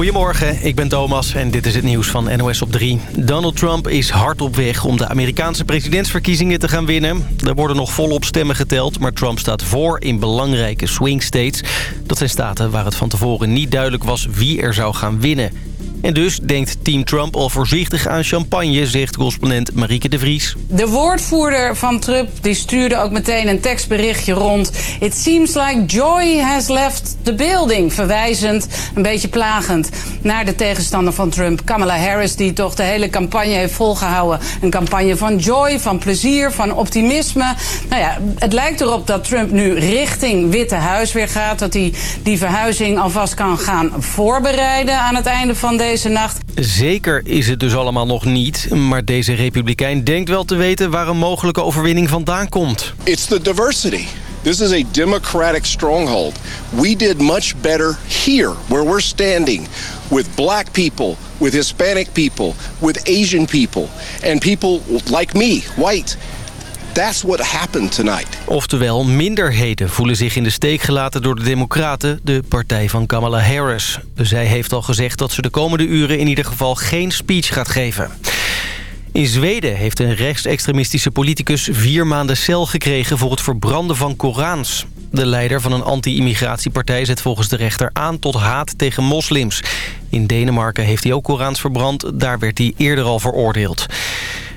Goedemorgen, ik ben Thomas en dit is het nieuws van NOS op 3. Donald Trump is hard op weg om de Amerikaanse presidentsverkiezingen te gaan winnen. Er worden nog volop stemmen geteld, maar Trump staat voor in belangrijke swing states. Dat zijn staten waar het van tevoren niet duidelijk was wie er zou gaan winnen. En dus denkt Team Trump al voorzichtig aan champagne, zegt correspondent Marieke de Vries. De woordvoerder van Trump die stuurde ook meteen een tekstberichtje rond. It seems like joy has left the building. Verwijzend, een beetje plagend, naar de tegenstander van Trump. Kamala Harris, die toch de hele campagne heeft volgehouden. Een campagne van joy, van plezier, van optimisme. Nou ja, het lijkt erop dat Trump nu richting Witte Huis weer gaat. Dat hij die verhuizing alvast kan gaan voorbereiden aan het einde van deze deze nacht. Zeker is het dus allemaal nog niet. Maar deze republikein denkt wel te weten waar een mogelijke overwinning vandaan komt. It's the diversity. This is a democratic stronghold. We did much better here, where we're standing, with black people, with Hispanic people, with Asian people, and people like me, white. That's what happened tonight. Oftewel, minderheden voelen zich in de steek gelaten door de Democraten, de partij van Kamala Harris. Zij heeft al gezegd dat ze de komende uren in ieder geval geen speech gaat geven. In Zweden heeft een rechtsextremistische politicus vier maanden cel gekregen voor het verbranden van Korans. De leider van een anti-immigratiepartij zet volgens de rechter aan tot haat tegen moslims. In Denemarken heeft hij ook Korans verbrand, daar werd hij eerder al veroordeeld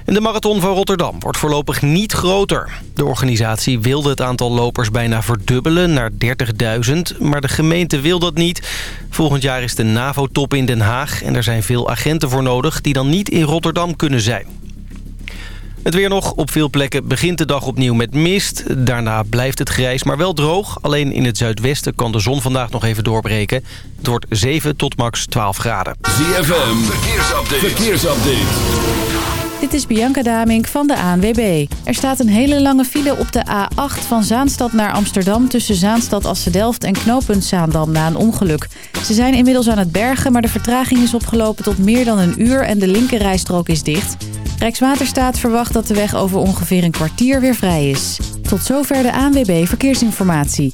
de marathon van Rotterdam wordt voorlopig niet groter. De organisatie wilde het aantal lopers bijna verdubbelen naar 30.000. Maar de gemeente wil dat niet. Volgend jaar is de NAVO-top in Den Haag. En er zijn veel agenten voor nodig die dan niet in Rotterdam kunnen zijn. Het weer nog. Op veel plekken begint de dag opnieuw met mist. Daarna blijft het grijs, maar wel droog. Alleen in het zuidwesten kan de zon vandaag nog even doorbreken. Het wordt 7 tot max 12 graden. ZFM, verkeersupdate. verkeersupdate. Dit is Bianca Damink van de ANWB. Er staat een hele lange file op de A8 van Zaanstad naar Amsterdam... tussen Zaanstad Assedelft en knooppunt Zaandam na een ongeluk. Ze zijn inmiddels aan het bergen, maar de vertraging is opgelopen tot meer dan een uur... en de linkerrijstrook is dicht. Rijkswaterstaat verwacht dat de weg over ongeveer een kwartier weer vrij is. Tot zover de ANWB Verkeersinformatie.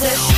It's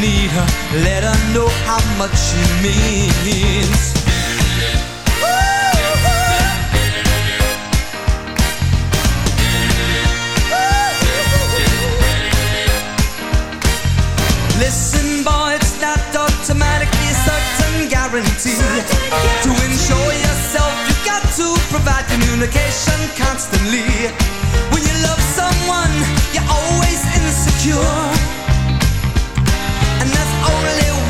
need her. Let her know how much she means. Listen, boy, it's not automatically a certain guarantee. To ensure yourself, you've got to provide communication constantly. When you love someone, you're always insecure.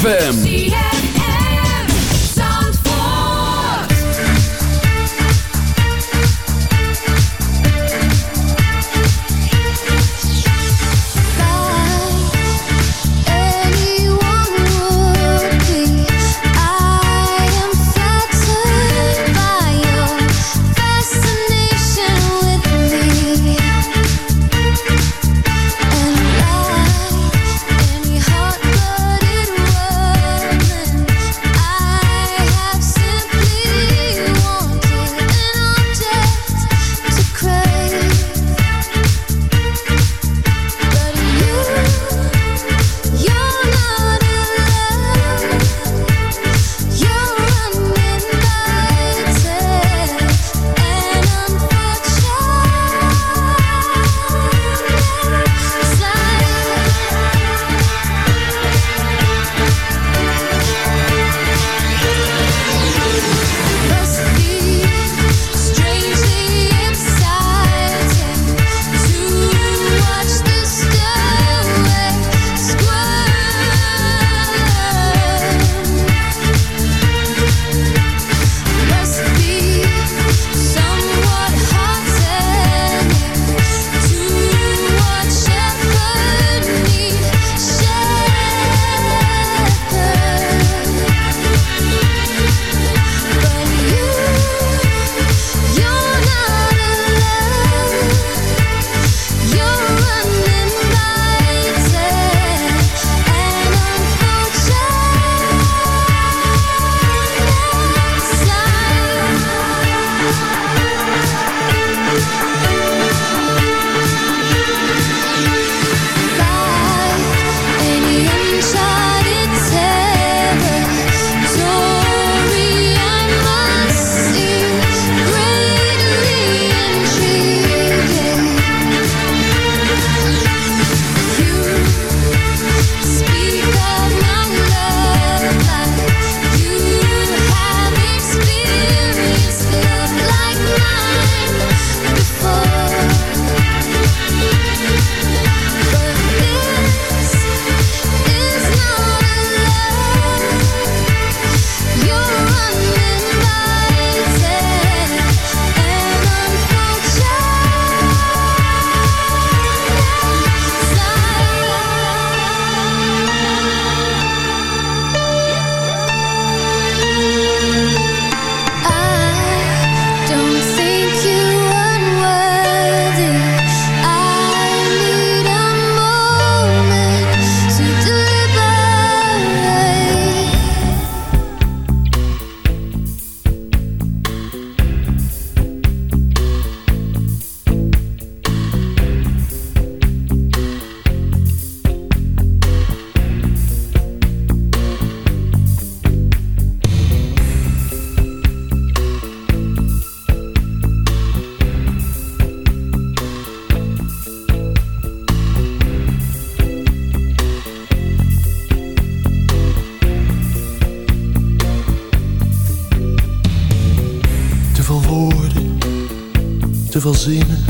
ZFM. Te veel zinnen,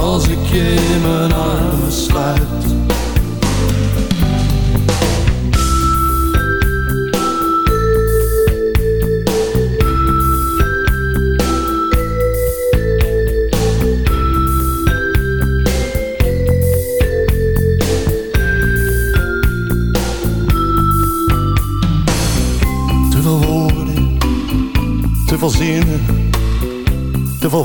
als ik in mijn armen sluit. Te veel te veel zinnen, te veel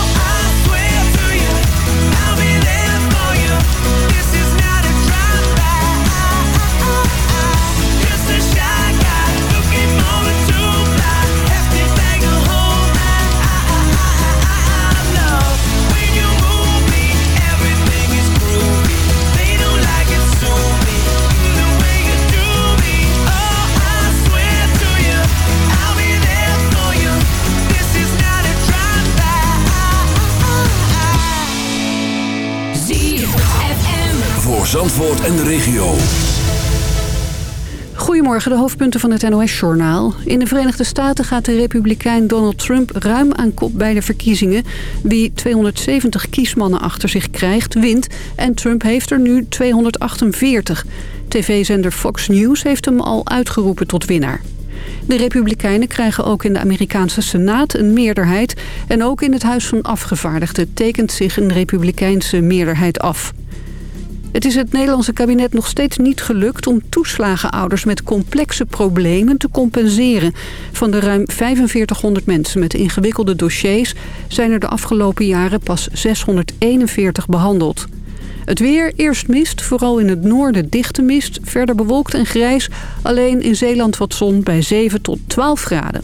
Voor Zandvoort en de regio. Goedemorgen, de hoofdpunten van het NOS-journaal. In de Verenigde Staten gaat de republikein Donald Trump ruim aan kop bij de verkiezingen. Wie 270 kiesmannen achter zich krijgt, wint. En Trump heeft er nu 248. TV-zender Fox News heeft hem al uitgeroepen tot winnaar. De Republikeinen krijgen ook in de Amerikaanse Senaat een meerderheid. En ook in het Huis van Afgevaardigden tekent zich een republikeinse meerderheid af. Het is het Nederlandse kabinet nog steeds niet gelukt om toeslagenouders met complexe problemen te compenseren. Van de ruim 4500 mensen met ingewikkelde dossiers zijn er de afgelopen jaren pas 641 behandeld. Het weer, eerst mist, vooral in het noorden dichte mist, verder bewolkt en grijs. Alleen in Zeeland wat zon bij 7 tot 12 graden.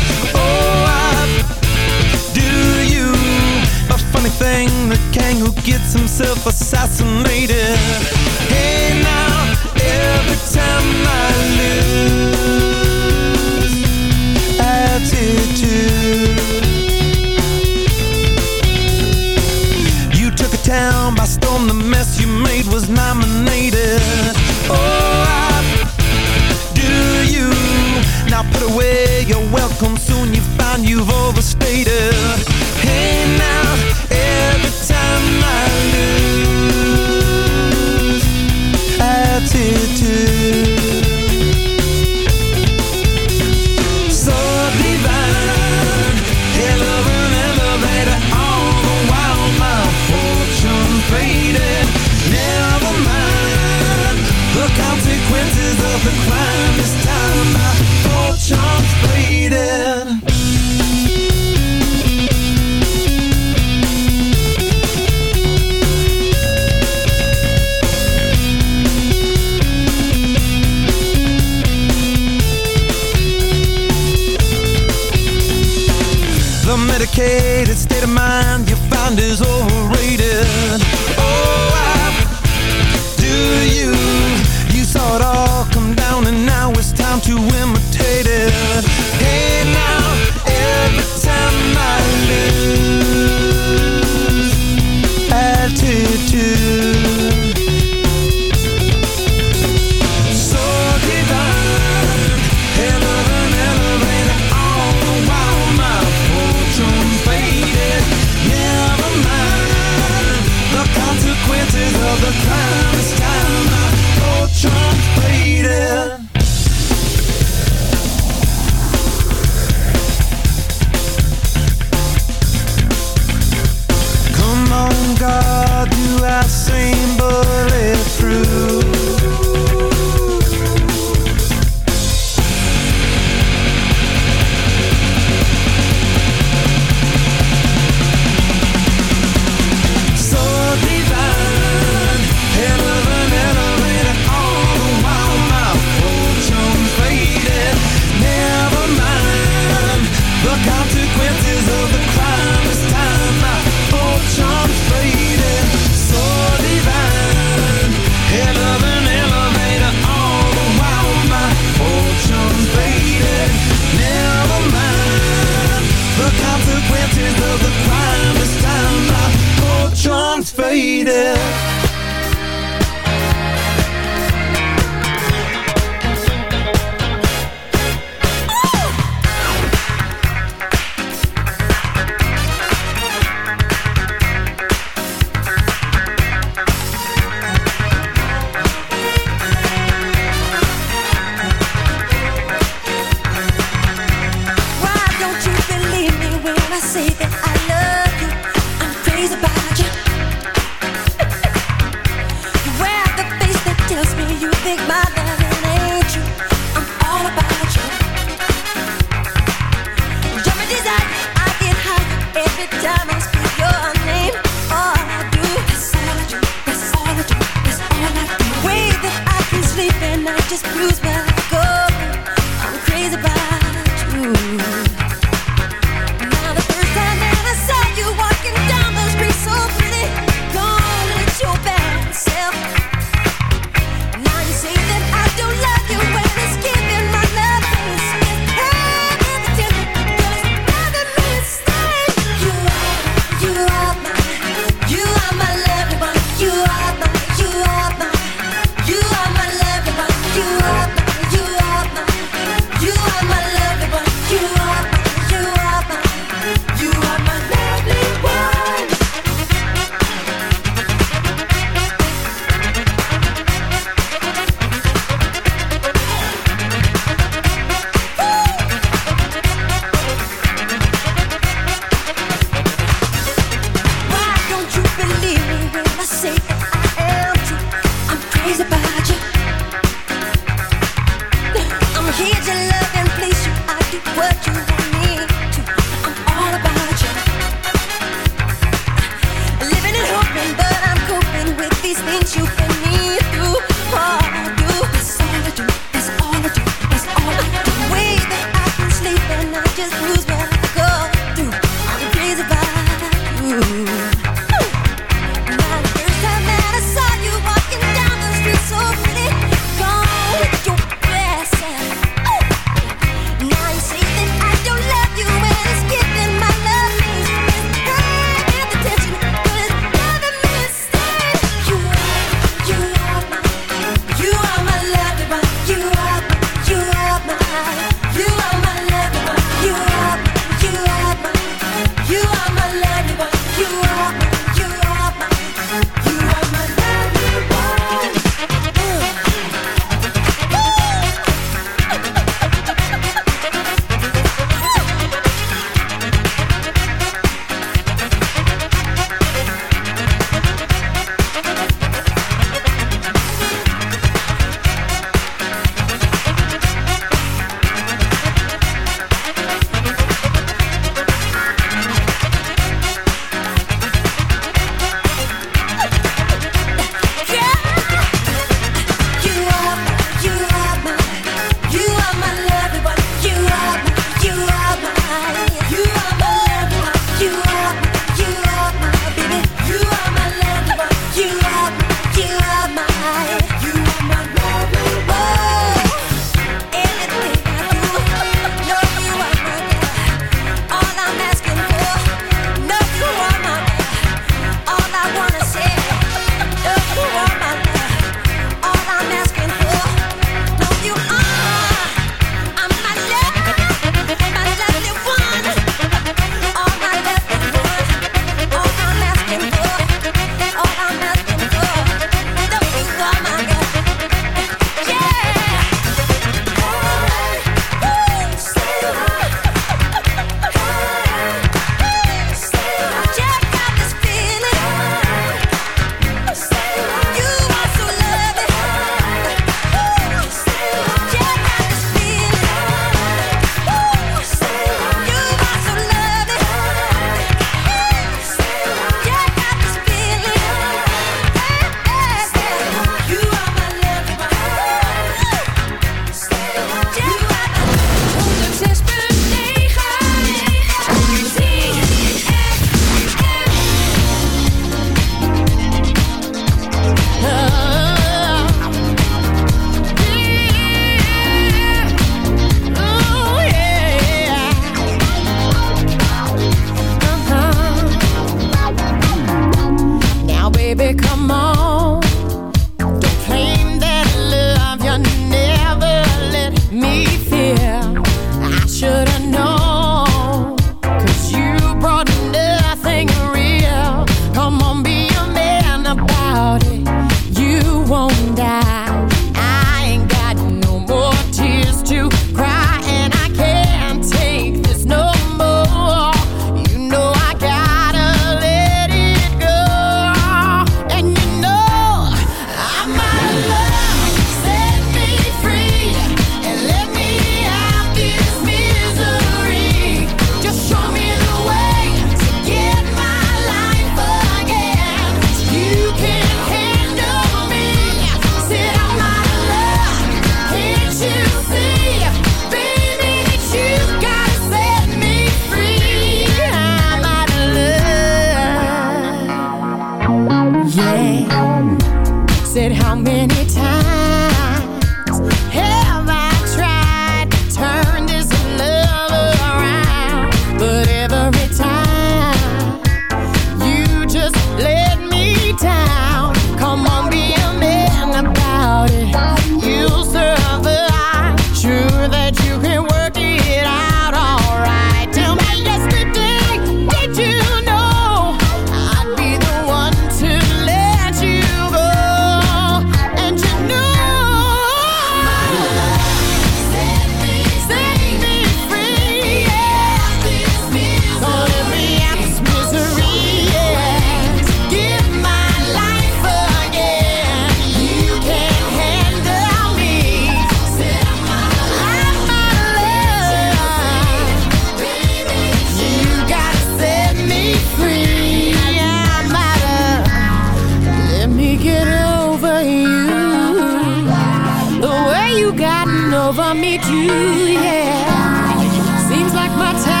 Over me too, yeah. Seems like my time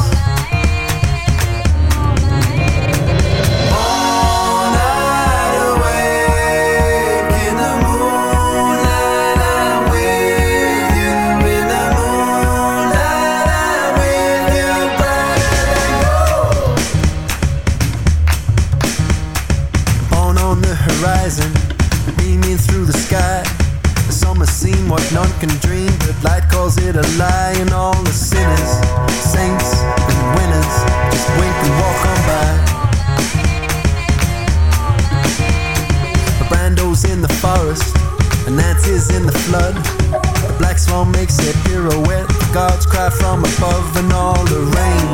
Can dream, but light calls it a lie, and all the sinners, saints, and winners just wink and walk on by. A brando's in the forest, and that's in the flood. The black swan makes a pirouette, the gods cry from above, and all the rain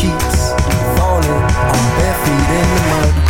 keeps falling on bare feet in the mud.